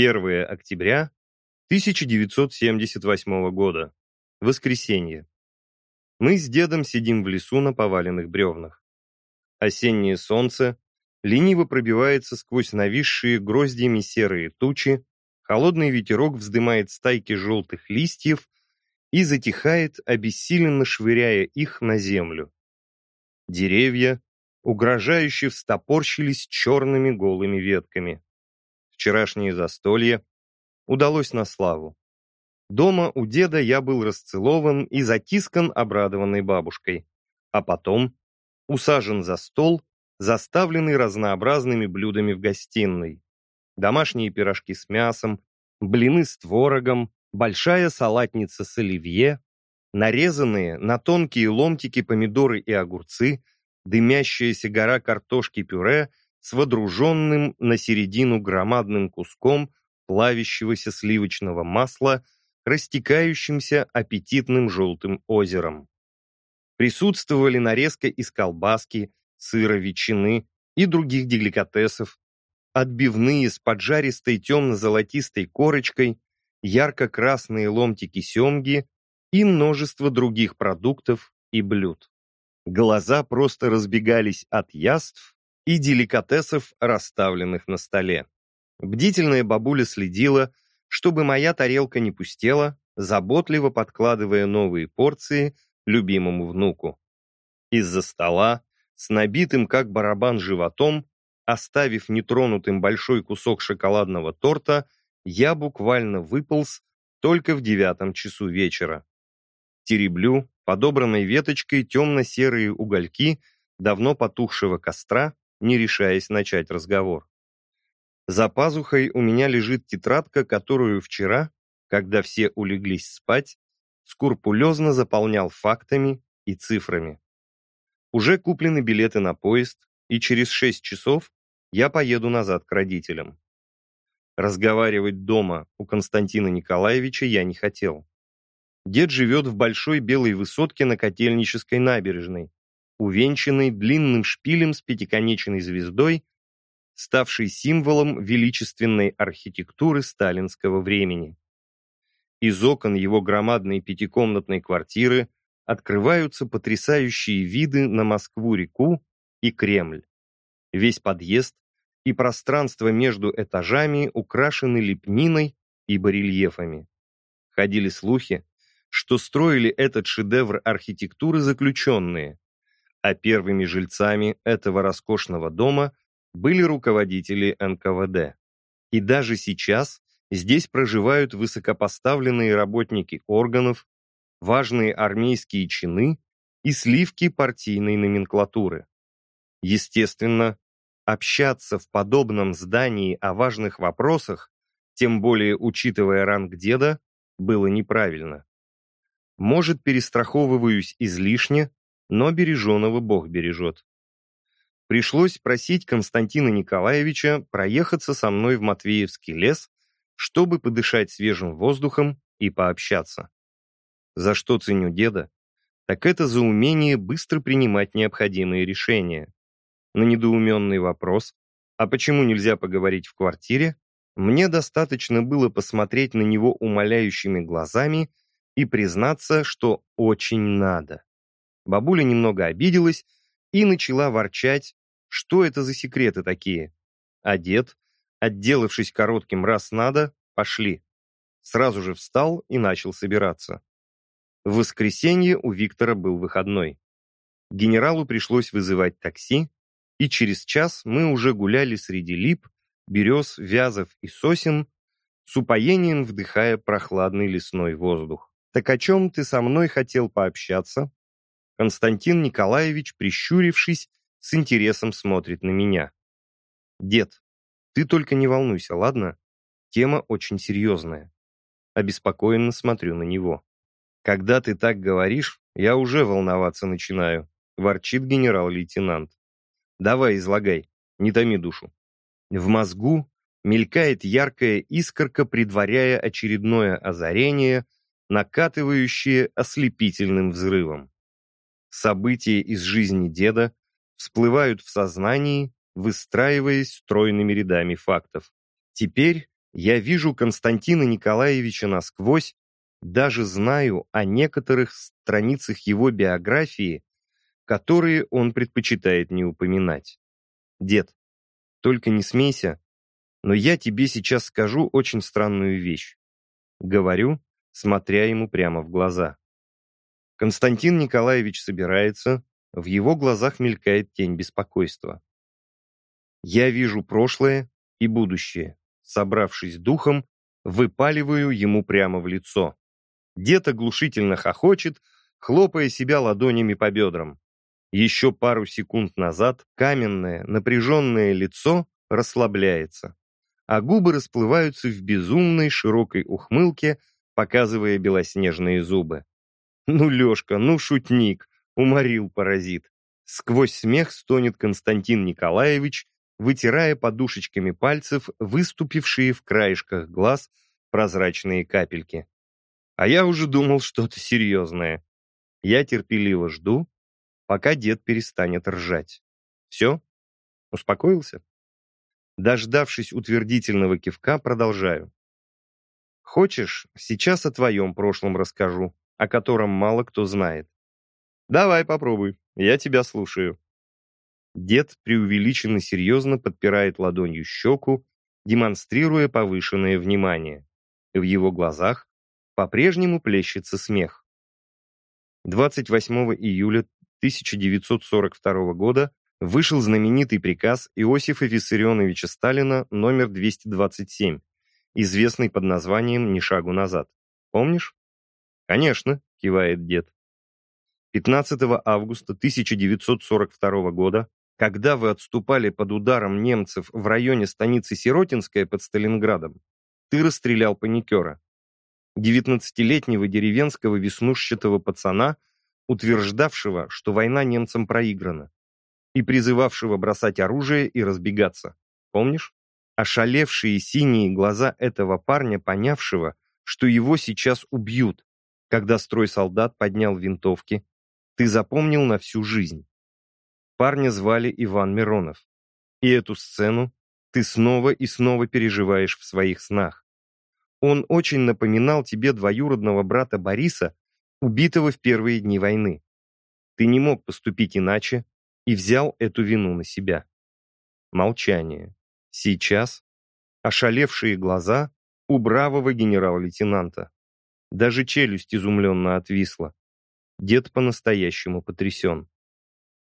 1 октября 1978 года. Воскресенье. Мы с дедом сидим в лесу на поваленных бревнах. Осеннее солнце лениво пробивается сквозь нависшие гроздьями серые тучи, холодный ветерок вздымает стайки желтых листьев и затихает, обессиленно швыряя их на землю. Деревья угрожающе встопорщились черными голыми ветками. Вчерашнее застолье удалось на славу. Дома у деда я был расцелован и затискан обрадованной бабушкой, а потом усажен за стол, заставленный разнообразными блюдами в гостиной. Домашние пирожки с мясом, блины с творогом, большая салатница с оливье, нарезанные на тонкие ломтики помидоры и огурцы, дымящаяся гора картошки-пюре с водруженным на середину громадным куском плавящегося сливочного масла, растекающимся аппетитным желтым озером. Присутствовали нарезка из колбаски, сыра, ветчины и других деликатесов, отбивные с поджаристой темно-золотистой корочкой, ярко-красные ломтики семги и множество других продуктов и блюд. Глаза просто разбегались от яств и деликатесов, расставленных на столе. Бдительная бабуля следила, чтобы моя тарелка не пустела, заботливо подкладывая новые порции любимому внуку. Из-за стола, с набитым как барабан животом, оставив нетронутым большой кусок шоколадного торта, я буквально выполз только в девятом часу вечера. Тереблю подобранной веточкой темно-серые угольки давно потухшего костра, не решаясь начать разговор. За пазухой у меня лежит тетрадка, которую вчера, когда все улеглись спать, скрупулезно заполнял фактами и цифрами. Уже куплены билеты на поезд, и через шесть часов я поеду назад к родителям. Разговаривать дома у Константина Николаевича я не хотел. Дед живет в большой белой высотке на Котельнической набережной, увенчанной длинным шпилем с пятиконечной звездой ставший символом величественной архитектуры сталинского времени. Из окон его громадной пятикомнатной квартиры открываются потрясающие виды на Москву-реку и Кремль. Весь подъезд и пространство между этажами украшены лепниной и барельефами. Ходили слухи, что строили этот шедевр архитектуры заключенные, а первыми жильцами этого роскошного дома были руководители НКВД. И даже сейчас здесь проживают высокопоставленные работники органов, важные армейские чины и сливки партийной номенклатуры. Естественно, общаться в подобном здании о важных вопросах, тем более учитывая ранг деда, было неправильно. Может, перестраховываюсь излишне, но береженого Бог бережет пришлось просить Константина Николаевича проехаться со мной в Матвеевский лес, чтобы подышать свежим воздухом и пообщаться. За что ценю деда? Так это за умение быстро принимать необходимые решения. На недоуменный вопрос, а почему нельзя поговорить в квартире, мне достаточно было посмотреть на него умоляющими глазами и признаться, что очень надо. Бабуля немного обиделась и начала ворчать, что это за секреты такие? Одет, отделавшись коротким раз надо, пошли. Сразу же встал и начал собираться. В воскресенье у Виктора был выходной. Генералу пришлось вызывать такси, и через час мы уже гуляли среди лип, берез, вязов и сосен, с упоением вдыхая прохладный лесной воздух. «Так о чем ты со мной хотел пообщаться?» Константин Николаевич, прищурившись, с интересом смотрит на меня. «Дед, ты только не волнуйся, ладно? Тема очень серьезная». Обеспокоенно смотрю на него. «Когда ты так говоришь, я уже волноваться начинаю», ворчит генерал-лейтенант. «Давай, излагай, не томи душу». В мозгу мелькает яркая искорка, предваряя очередное озарение, накатывающее ослепительным взрывом. События из жизни деда всплывают в сознании, выстраиваясь стройными рядами фактов. Теперь Я вижу Константина Николаевича насквозь, даже знаю о некоторых страницах его биографии, которые он предпочитает не упоминать. Дед, только не смейся, но я тебе сейчас скажу очень странную вещь. Говорю, смотря ему прямо в глаза. Константин Николаевич собирается, в его глазах мелькает тень беспокойства. Я вижу прошлое и будущее. Собравшись духом, выпаливаю ему прямо в лицо. Дед оглушительно хохочет, хлопая себя ладонями по бедрам. Еще пару секунд назад каменное, напряженное лицо расслабляется, а губы расплываются в безумной широкой ухмылке, показывая белоснежные зубы. «Ну, Лешка, ну, шутник!» — уморил паразит. Сквозь смех стонет Константин Николаевич, вытирая подушечками пальцев выступившие в краешках глаз прозрачные капельки. А я уже думал что-то серьезное. Я терпеливо жду, пока дед перестанет ржать. Все? Успокоился? Дождавшись утвердительного кивка, продолжаю. Хочешь, сейчас о твоем прошлом расскажу, о котором мало кто знает. Давай попробуй, я тебя слушаю. Дед преувеличенно серьезно подпирает ладонью щеку, демонстрируя повышенное внимание. В его глазах по-прежнему плещется смех. 28 июля 1942 года вышел знаменитый приказ Иосифа Виссарионовича Сталина номер 227, известный под названием «Ни шагу назад». Помнишь? «Конечно», — кивает дед. 15 августа 1942 года, когда вы отступали под ударом немцев в районе станицы Сиротинская под Сталинградом, ты расстрелял паникера. 19-летнего деревенского веснушчатого пацана, утверждавшего, что война немцам проиграна, и призывавшего бросать оружие и разбегаться. Помнишь? Ошалевшие синие глаза этого парня, понявшего, что его сейчас убьют, когда строй солдат поднял винтовки, ты запомнил на всю жизнь. Парня звали Иван Миронов. И эту сцену ты снова и снова переживаешь в своих снах. Он очень напоминал тебе двоюродного брата Бориса, убитого в первые дни войны. Ты не мог поступить иначе и взял эту вину на себя. Молчание. Сейчас ошалевшие глаза у бравого генерал-лейтенанта. Даже челюсть изумленно отвисла. Дед по-настоящему потрясен.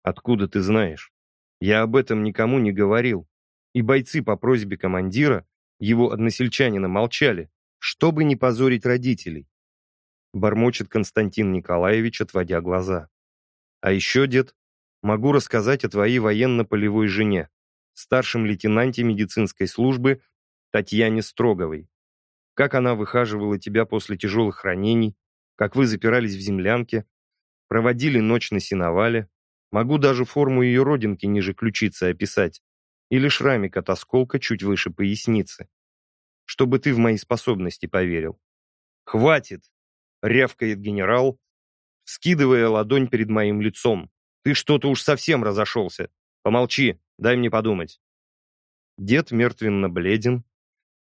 «Откуда ты знаешь? Я об этом никому не говорил. И бойцы по просьбе командира, его односельчанина, молчали чтобы не позорить родителей. Бормочет Константин Николаевич, отводя глаза. А еще, дед, могу рассказать о твоей военно-полевой жене, старшем лейтенанте медицинской службы Татьяне Строговой. Как она выхаживала тебя после тяжелых ранений, как вы запирались в землянке, проводили ночь на сеновале. Могу даже форму ее родинки ниже ключицы описать или шрамик от осколка чуть выше поясницы чтобы ты в мои способности поверил. «Хватит!» — рявкает генерал, скидывая ладонь перед моим лицом. «Ты что-то уж совсем разошелся. Помолчи, дай мне подумать». Дед мертвенно бледен.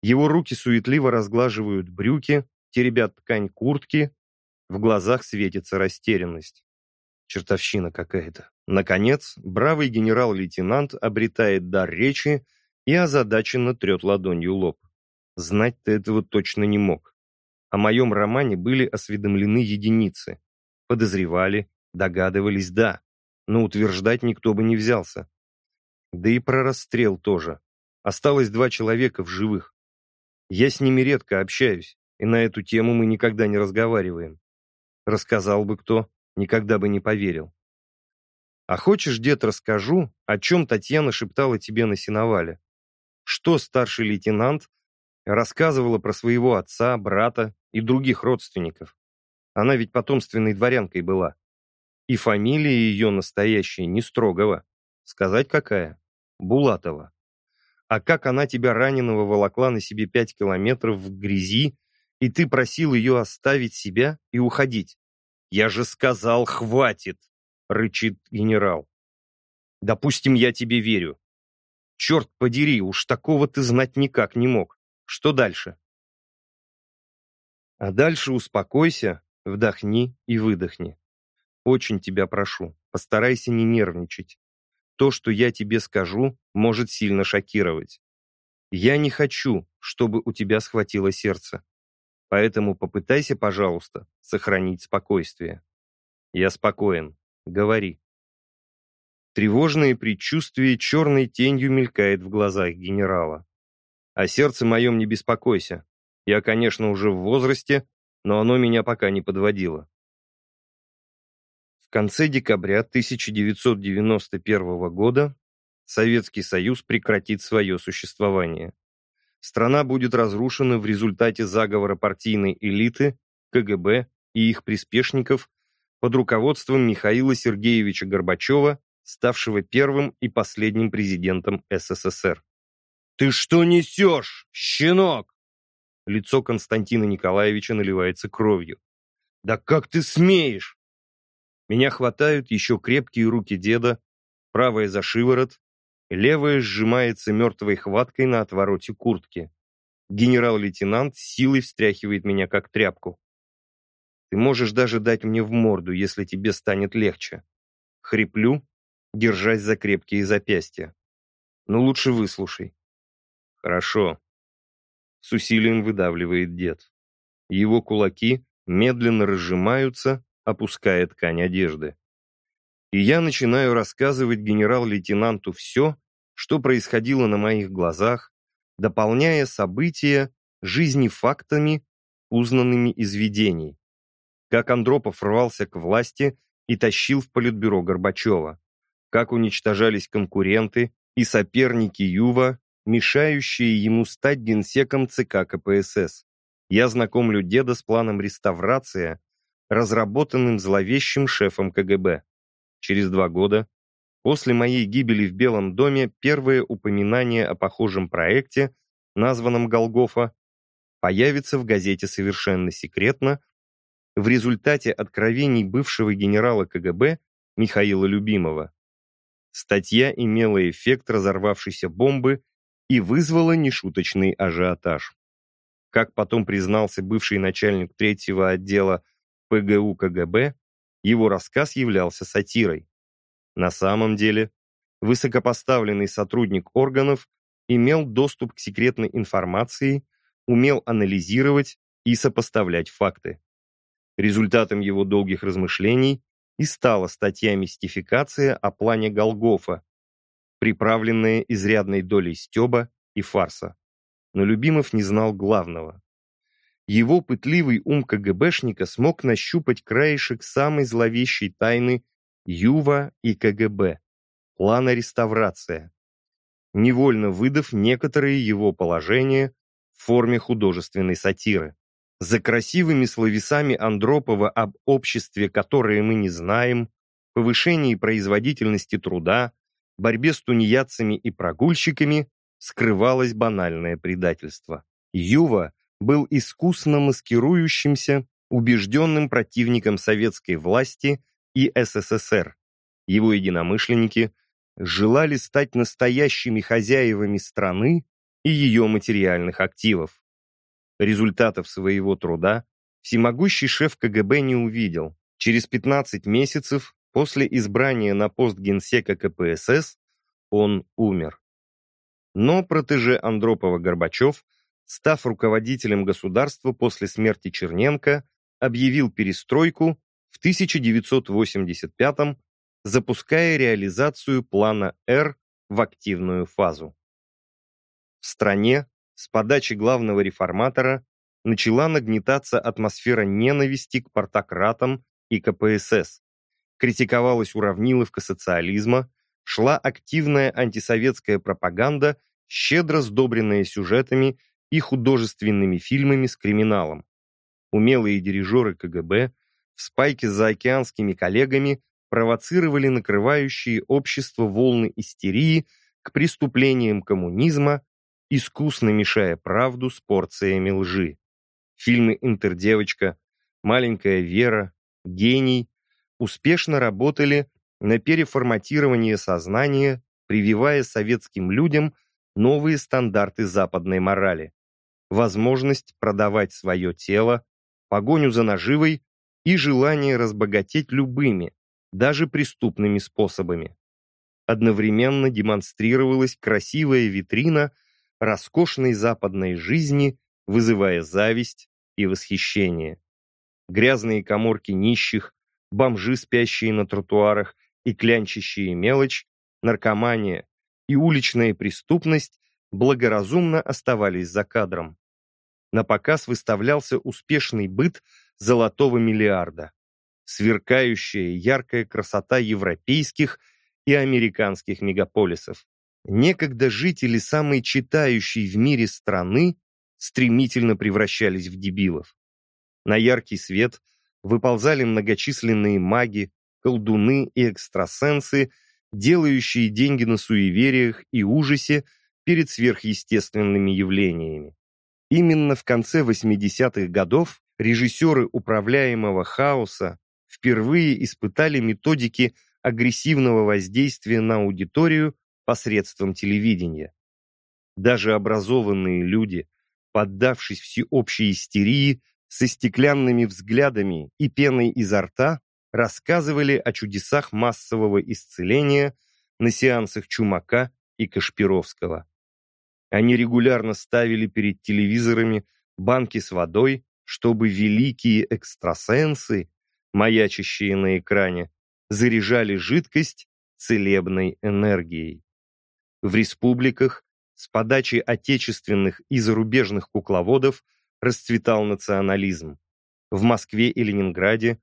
Его руки суетливо разглаживают брюки, теребят ткань куртки. В глазах светится растерянность. Чертовщина какая-то. Наконец, бравый генерал-лейтенант обретает дар речи и озадаченно трет ладонью лоб. Знать ты этого точно не мог. О моем романе были осведомлены единицы. Подозревали, догадывались, да, но утверждать никто бы не взялся. Да и про расстрел тоже. Осталось два человека в живых. Я с ними редко общаюсь, и на эту тему мы никогда не разговариваем. Рассказал бы кто, никогда бы не поверил. А хочешь, дед, расскажу, о чем Татьяна шептала тебе на сеновале? Что старший лейтенант Рассказывала про своего отца, брата и других родственников. Она ведь потомственной дворянкой была. И фамилия ее настоящая не Строгова. Сказать какая? Булатова. А как она тебя раненого волокла на себе пять километров в грязи, и ты просил ее оставить себя и уходить? Я же сказал, хватит, рычит генерал. Допустим, я тебе верю. Черт подери, уж такого ты знать никак не мог. Что дальше? А дальше успокойся, вдохни и выдохни. Очень тебя прошу, постарайся не нервничать. То, что я тебе скажу, может сильно шокировать. Я не хочу, чтобы у тебя схватило сердце. Поэтому попытайся, пожалуйста, сохранить спокойствие. Я спокоен. Говори. Тревожное предчувствие черной тенью мелькает в глазах генерала. О сердце моем не беспокойся. Я, конечно, уже в возрасте, но оно меня пока не подводило. Конце декабря 1991 года Советский Союз прекратит свое существование. Страна будет разрушена в результате заговора партийной элиты, КГБ и их приспешников под руководством Михаила Сергеевича Горбачева, ставшего первым и последним президентом СССР. «Ты что несешь, щенок?» Лицо Константина Николаевича наливается кровью. «Да как ты смеешь?» Меня хватают еще крепкие руки деда, правая за шиворот, левая сжимается мертвой хваткой на отвороте куртки. Генерал-лейтенант силой встряхивает меня как тряпку. Ты можешь даже дать мне в морду, если тебе станет легче. Хриплю, держась за крепкие запястья. Но лучше выслушай. Хорошо. С усилием выдавливает дед. Его кулаки медленно разжимаются, опуская ткань одежды. И я начинаю рассказывать генерал-лейтенанту все, что происходило на моих глазах, дополняя события жизни фактами, узнанными из видений. Как Андропов рвался к власти и тащил в политбюро Горбачева. Как уничтожались конкуренты и соперники Юва, мешающие ему стать генсеком ЦК КПСС. Я знакомлю деда с планом реставрации, разработанным зловещим шефом КГБ. Через два года После моей гибели в Белом доме первое упоминание о похожем проекте, названном «Голгофа», появится в газете совершенно секретно в результате откровений бывшего генерала КГБ Михаила Любимова. Статья имела эффект разорвавшейся бомбы и вызвала нешуточный ажиотаж. Как потом признался бывший начальник третьего отдела ПГУ КГБ, его рассказ являлся сатирой. На самом деле, высокопоставленный сотрудник органов имел доступ к секретной информации, умел анализировать и сопоставлять факты. Результатом его долгих размышлений и стала статья «Мистификация о плане Голгофа», приправленная изрядной долей стеба и фарса. Но Любимов не знал главного. Его пытливый ум КГБшника смог нащупать краешек самой зловещей тайны Юва и КГБ. Плана реставрация. Невольно выдав некоторые его положения в форме художественной сатиры. За красивыми словесами Андропова об обществе, которое мы не знаем, повышении производительности труда, борьбе с тунеядцами и прогульщиками скрывалось банальное предательство. Юва был искусно маскирующимся, убежденным противником советской власти и СССР. Его единомышленники желали стать настоящими хозяевами страны и ее материальных активов. Результатов своего труда всемогущий шеф КГБ не увидел. Через 15 месяцев после избрания на пост генсека КПСС он умер. Но протеже Андропова Горбачев, став руководителем государства после смерти Черненко, объявил перестройку в 1985 запуская реализацию плана «Р» в активную фазу. В стране с подачи главного реформатора начала нагнетаться атмосфера ненависти к партократам и КПСС, критиковалась уравниловка социализма, шла активная антисоветская пропаганда, щедро сдобренная сюжетами и художественными фильмами с криминалом. Умелые дирижеры КГБ в спайке с заокеанскими коллегами провоцировали накрывающие общество волны истерии к преступлениям коммунизма, искусно мешая правду с порциями лжи. Фильмы «Интердевочка», «Маленькая Вера», «Гений» успешно работали на переформатирование сознания, прививая советским людям новые стандарты западной морали. Возможность продавать свое тело, погоню за наживой и желание разбогатеть любыми, даже преступными способами. Одновременно демонстрировалась красивая витрина роскошной западной жизни, вызывая зависть и восхищение. Грязные коморки нищих, бомжи, спящие на тротуарах и клянчащие мелочь, наркомания и уличная преступность благоразумно оставались за кадром. На показ выставлялся успешный быт золотого миллиарда, сверкающая яркая красота европейских и американских мегаполисов. Некогда жители самой читающей в мире страны стремительно превращались в дебилов. На яркий свет выползали многочисленные маги, колдуны и экстрасенсы, делающие деньги на суевериях и ужасе перед сверхъестественными явлениями. Именно в конце 80-х годов режиссеры управляемого хаоса впервые испытали методики агрессивного воздействия на аудиторию посредством телевидения. Даже образованные люди, поддавшись всеобщей истерии, со стеклянными взглядами и пеной изо рта, рассказывали о чудесах массового исцеления на сеансах Чумака и Кашпировского. Они регулярно ставили перед телевизорами банки с водой, чтобы великие экстрасенсы, маячащие на экране, заряжали жидкость целебной энергией. В республиках с подачи отечественных и зарубежных кукловодов расцветал национализм. В Москве и Ленинграде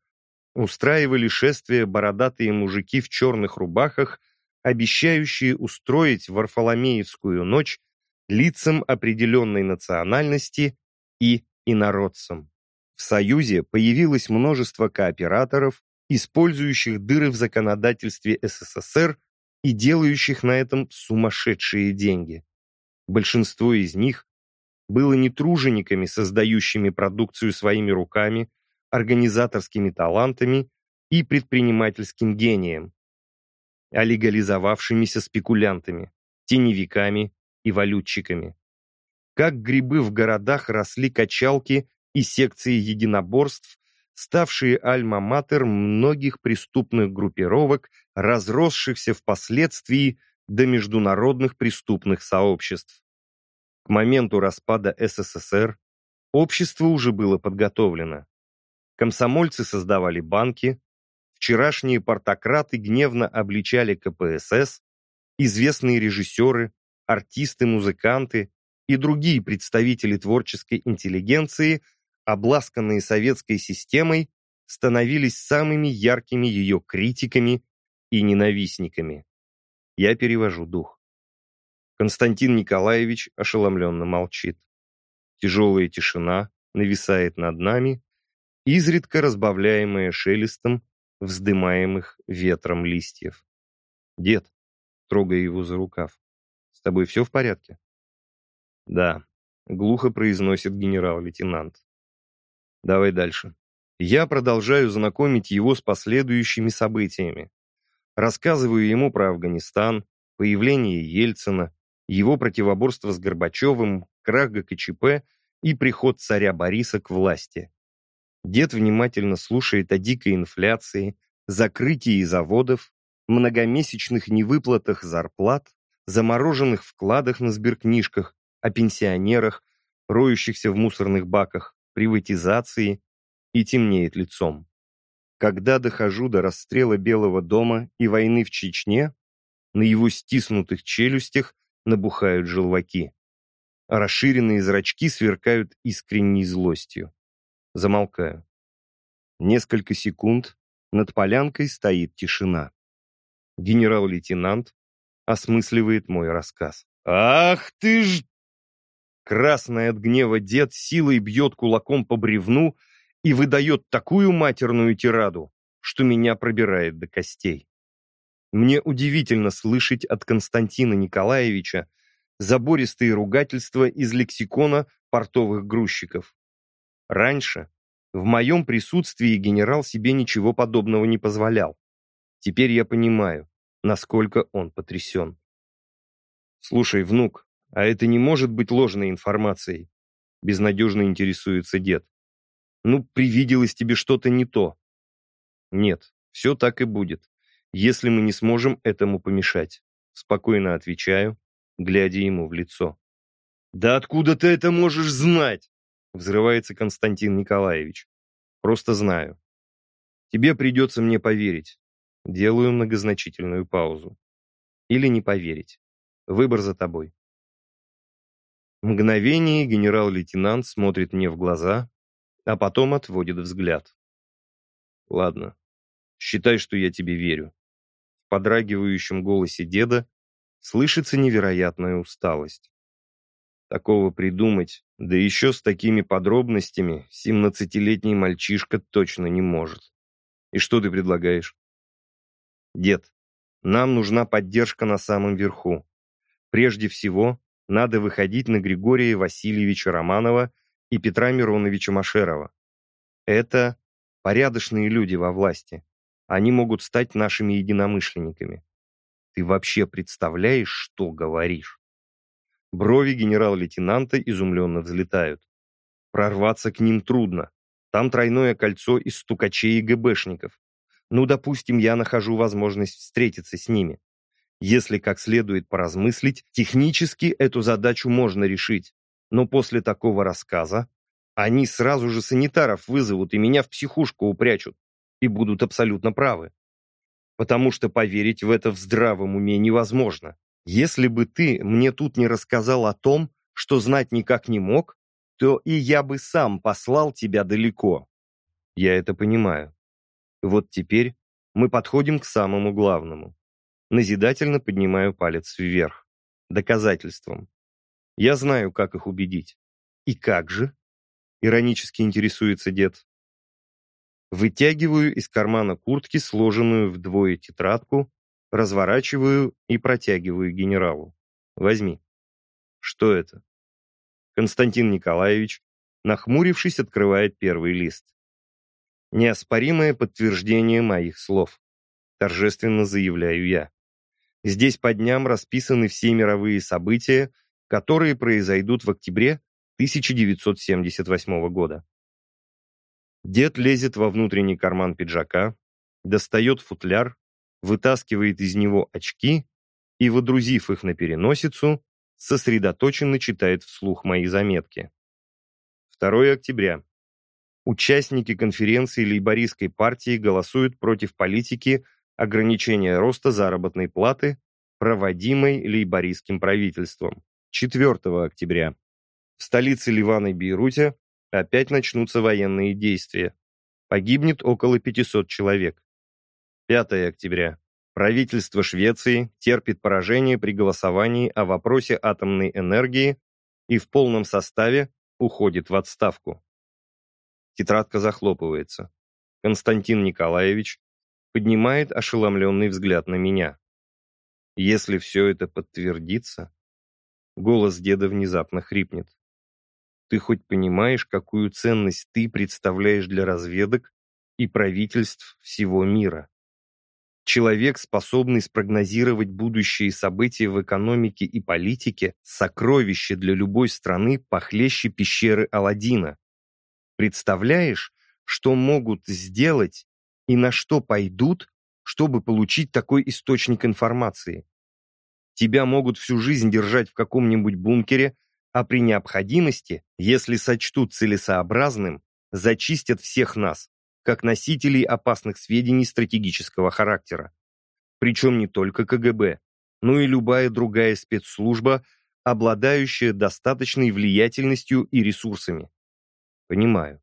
устраивали шествия бородатые мужики в черных рубахах, обещающие устроить Варфоломеевскую ночь лицам определенной национальности и инородцам. В Союзе появилось множество кооператоров, использующих дыры в законодательстве СССР и делающих на этом сумасшедшие деньги. Большинство из них было не тружениками, создающими продукцию своими руками, организаторскими талантами и предпринимательским гением, а легализовавшимися спекулянтами, теневиками и валютчиками. Как грибы в городах росли качалки и секции единоборств, ставшие альма-матер многих преступных группировок, разросшихся впоследствии до международных преступных сообществ. К моменту распада СССР общество уже было подготовлено. Комсомольцы создавали банки, вчерашние портократы гневно обличали КПСС, известные режиссеры, артисты, музыканты и другие представители творческой интеллигенции, обласканные советской системой, становились самыми яркими ее критиками и ненавистниками. Я перевожу дух. Константин Николаевич ошеломленно молчит. Тяжелая тишина нависает над нами, изредка разбавляемая шелестом вздымаемых ветром листьев. «Дед», трогая его за рукав, «с тобой все в порядке?» «Да», — глухо произносит генерал-лейтенант. «Давай дальше». Я продолжаю знакомить его с последующими событиями. Рассказываю ему про Афганистан, появление Ельцина, его противоборство с Горбачевым, крах ГКЧП и приход царя Бориса к власти. Дед внимательно слушает о дикой инфляции, закрытии заводов, многомесячных невыплатах зарплат, замороженных вкладах на сберкнижках, о пенсионерах, роющихся в мусорных баках, приватизации и темнеет лицом. Когда дохожу до расстрела Белого дома и войны в Чечне, на его стиснутых челюстях набухают желваки, расширенные зрачки сверкают искренней злостью. Замолкаю. Несколько секунд над полянкой стоит тишина. Генерал-лейтенант осмысливает мой рассказ. «Ах ты ж!» Красный от гнева дед силой бьет кулаком по бревну и выдает такую матерную тираду, что меня пробирает до костей. Мне удивительно слышать от Константина Николаевича забористые ругательства из лексикона портовых грузчиков. Раньше в моем присутствии генерал себе ничего подобного не позволял. Теперь я понимаю, насколько он потрясен. «Слушай, внук, а это не может быть ложной информацией. Безнадежно интересуется дед. Ну, привиделось тебе что-то не то. Нет, все так и будет, если мы не сможем этому помешать. Спокойно отвечаю, глядя ему в лицо. «Да откуда ты это можешь знать?» Взрывается Константин Николаевич. «Просто знаю. Тебе придется мне поверить». Делаю многозначительную паузу. Или не поверить. Выбор за тобой. Мгновение генерал-лейтенант смотрит мне в глаза, а потом отводит взгляд. Ладно, считай, что я тебе верю. В подрагивающем голосе деда слышится невероятная усталость. Такого придумать, да еще с такими подробностями, семнадцатилетний мальчишка точно не может. И что ты предлагаешь? Дед, нам нужна поддержка на самом верху. Прежде всего, надо выходить на Григория Васильевича Романова и Петра Мироновича Машерова. Это порядочные люди во власти. Они могут стать нашими единомышленниками. Ты вообще представляешь, что говоришь? Брови генерал-лейтенанта изумленно взлетают. Прорваться к ним трудно. Там тройное кольцо из стукачей и ГБшников. Ну, допустим, я нахожу возможность встретиться с ними. Если как следует поразмыслить, технически эту задачу можно решить. Но после такого рассказа они сразу же санитаров вызовут и меня в психушку упрячут. И будут абсолютно правы. Потому что поверить в это в здравом уме невозможно. Если бы ты мне тут не рассказал о том, что знать никак не мог, то и я бы сам послал тебя далеко. Я это понимаю. Вот теперь мы подходим к самому главному. Назидательно поднимаю палец вверх. Доказательствам. Я знаю, как их убедить. И как же? Иронически интересуется дед. Вытягиваю из кармана куртки сложенную вдвое тетрадку разворачиваю и протягиваю генералу. Возьми. Что это? Константин Николаевич, нахмурившись, открывает первый лист. Неоспоримое подтверждение моих слов. Торжественно заявляю я. Здесь по дням расписаны все мировые события, которые произойдут в октябре 1978 года. Дед лезет во внутренний карман пиджака, достает футляр вытаскивает из него очки и, водрузив их на переносицу, сосредоточенно читает вслух мои заметки. 2 октября. Участники конференции лейбористской партии голосуют против политики ограничения роста заработной платы, проводимой лейбористским правительством. 4 октября. В столице Ливана и Бейруте опять начнутся военные действия. Погибнет около 500 человек. 5 октября. Правительство Швеции терпит поражение при голосовании о вопросе атомной энергии и в полном составе уходит в отставку. Тетрадка захлопывается. Константин Николаевич поднимает ошеломленный взгляд на меня. Если все это подтвердится, голос деда внезапно хрипнет. Ты хоть понимаешь, какую ценность ты представляешь для разведок и правительств всего мира? Человек, способный спрогнозировать будущие события в экономике и политике, сокровище для любой страны похлеще пещеры Аладдина. Представляешь, что могут сделать и на что пойдут, чтобы получить такой источник информации? Тебя могут всю жизнь держать в каком-нибудь бункере, а при необходимости, если сочтут целесообразным, зачистят всех нас, как носителей опасных сведений стратегического характера. Причем не только КГБ, но и любая другая спецслужба, обладающая достаточной влиятельностью и ресурсами. Понимаю.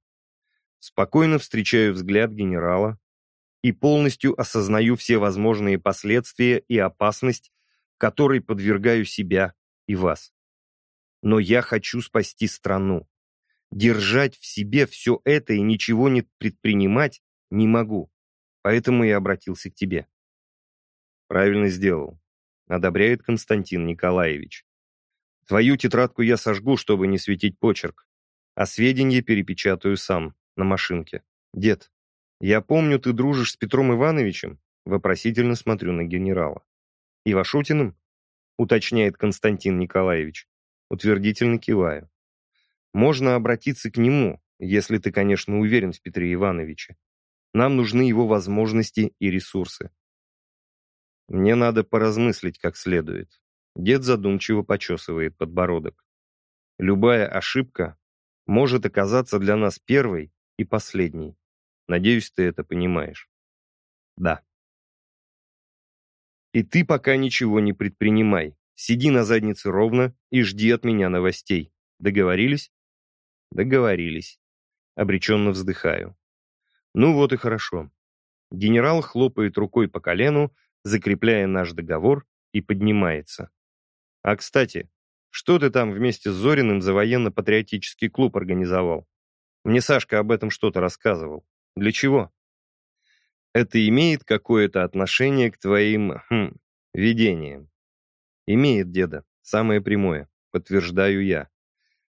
Спокойно встречаю взгляд генерала и полностью осознаю все возможные последствия и опасность, которой подвергаю себя и вас. Но я хочу спасти страну. Держать в себе все это и ничего не предпринимать не могу. Поэтому я обратился к тебе. Правильно сделал. Одобряет Константин Николаевич. Твою тетрадку я сожгу, чтобы не светить почерк. А сведения перепечатаю сам, на машинке. Дед, я помню, ты дружишь с Петром Ивановичем? Вопросительно смотрю на генерала. Ивашутиным? Уточняет Константин Николаевич. Утвердительно киваю. можно обратиться к нему, если ты, конечно, уверен в Петре Ивановиче. Нам нужны его возможности и ресурсы. Мне надо поразмыслить как следует. Дед задумчиво почесывает подбородок. Любая ошибка может оказаться для нас первой и последней. Надеюсь, ты это понимаешь. Да. И ты пока ничего не предпринимай. Сиди на заднице ровно и жди от меня новостей. Договорились? Договорились. Обреченно вздыхаю. Ну вот и хорошо. Генерал хлопает рукой по колену, закрепляя наш договор, и поднимается. А, кстати, что ты там вместе с Зориным за военно-патриотический клуб организовал? Мне Сашка об этом что-то рассказывал. Для чего? Это имеет какое-то отношение к твоим, хм, видениям? Имеет, деда, самое прямое, подтверждаю я.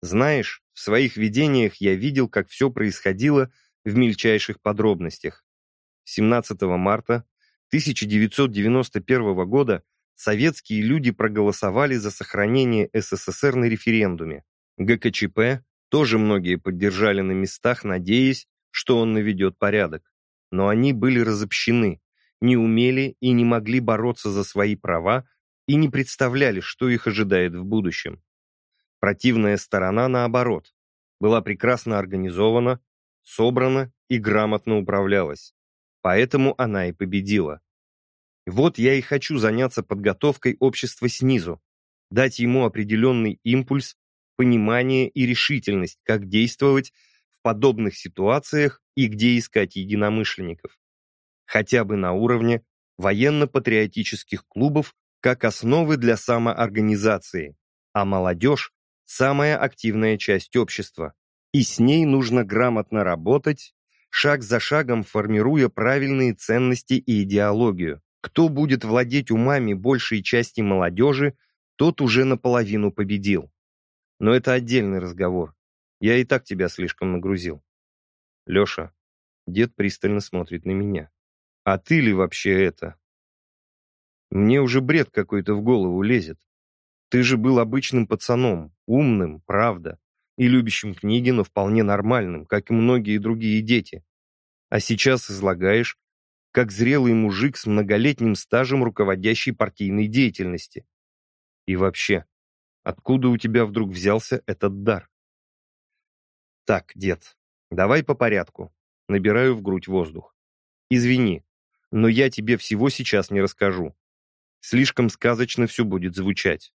Знаешь, в своих видениях я видел, как все происходило в мельчайших подробностях. 17 марта 1991 года советские люди проголосовали за сохранение СССР на референдуме. ГКЧП тоже многие поддержали на местах, надеясь, что он наведет порядок. Но они были разобщены, не умели и не могли бороться за свои права и не представляли, что их ожидает в будущем. Противная сторона, наоборот, была прекрасно организована, собрана и грамотно управлялась. Поэтому она и победила. Вот я и хочу заняться подготовкой общества снизу, дать ему определенный импульс, понимание и решительность, как действовать в подобных ситуациях и где искать единомышленников. Хотя бы на уровне военно-патриотических клубов как основы для самоорганизации, а молодежь – самая активная часть общества, и с ней нужно грамотно работать, шаг за шагом формируя правильные ценности и идеологию. Кто будет владеть умами большей части молодежи, тот уже наполовину победил. Но это отдельный разговор. Я и так тебя слишком нагрузил. Леша, дед пристально смотрит на меня. А ты ли вообще это? Мне уже бред какой-то в голову лезет. Ты же был обычным пацаном, умным, правда, и любящим книги, но вполне нормальным, как и многие другие дети. А сейчас излагаешь, как зрелый мужик с многолетним стажем руководящей партийной деятельности. И вообще, откуда у тебя вдруг взялся этот дар? Так, дед, давай по порядку. Набираю в грудь воздух. Извини, но я тебе всего сейчас не расскажу. Слишком сказочно все будет звучать.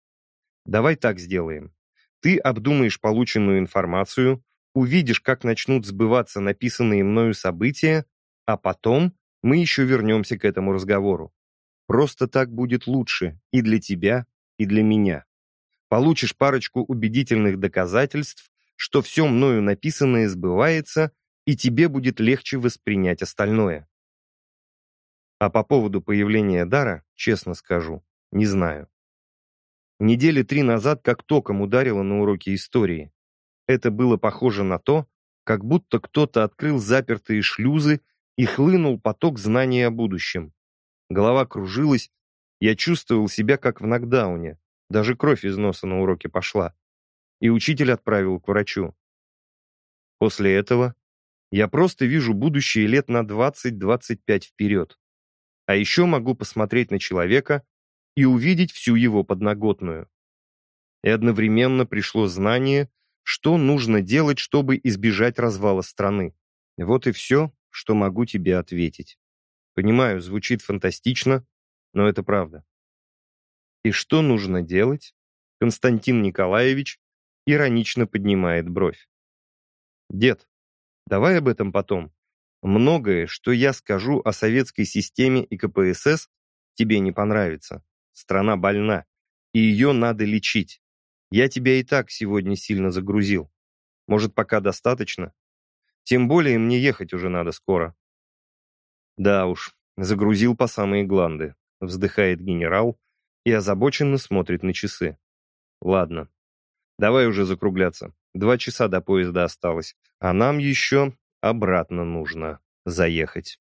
Давай так сделаем. Ты обдумаешь полученную информацию, увидишь, как начнут сбываться написанные мною события, а потом мы еще вернемся к этому разговору. Просто так будет лучше и для тебя, и для меня. Получишь парочку убедительных доказательств, что все мною написанное сбывается, и тебе будет легче воспринять остальное. А по поводу появления дара, честно скажу, не знаю. Недели три назад как током ударило на уроке истории. Это было похоже на то, как будто кто-то открыл запертые шлюзы и хлынул поток знаний о будущем. Голова кружилась, я чувствовал себя как в нокдауне, даже кровь из носа на уроке пошла. И учитель отправил к врачу. После этого я просто вижу будущее лет на 20-25 вперед. А еще могу посмотреть на человека, и увидеть всю его подноготную. И одновременно пришло знание, что нужно делать, чтобы избежать развала страны. Вот и все, что могу тебе ответить. Понимаю, звучит фантастично, но это правда. И что нужно делать? Константин Николаевич иронично поднимает бровь. Дед, давай об этом потом. Многое, что я скажу о советской системе и КПСС, тебе не понравится. Страна больна, и ее надо лечить. Я тебя и так сегодня сильно загрузил. Может, пока достаточно? Тем более мне ехать уже надо скоро. Да уж, загрузил по самые гланды, вздыхает генерал и озабоченно смотрит на часы. Ладно, давай уже закругляться. Два часа до поезда осталось, а нам еще обратно нужно заехать.